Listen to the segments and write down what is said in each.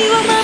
vivo más.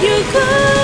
you could.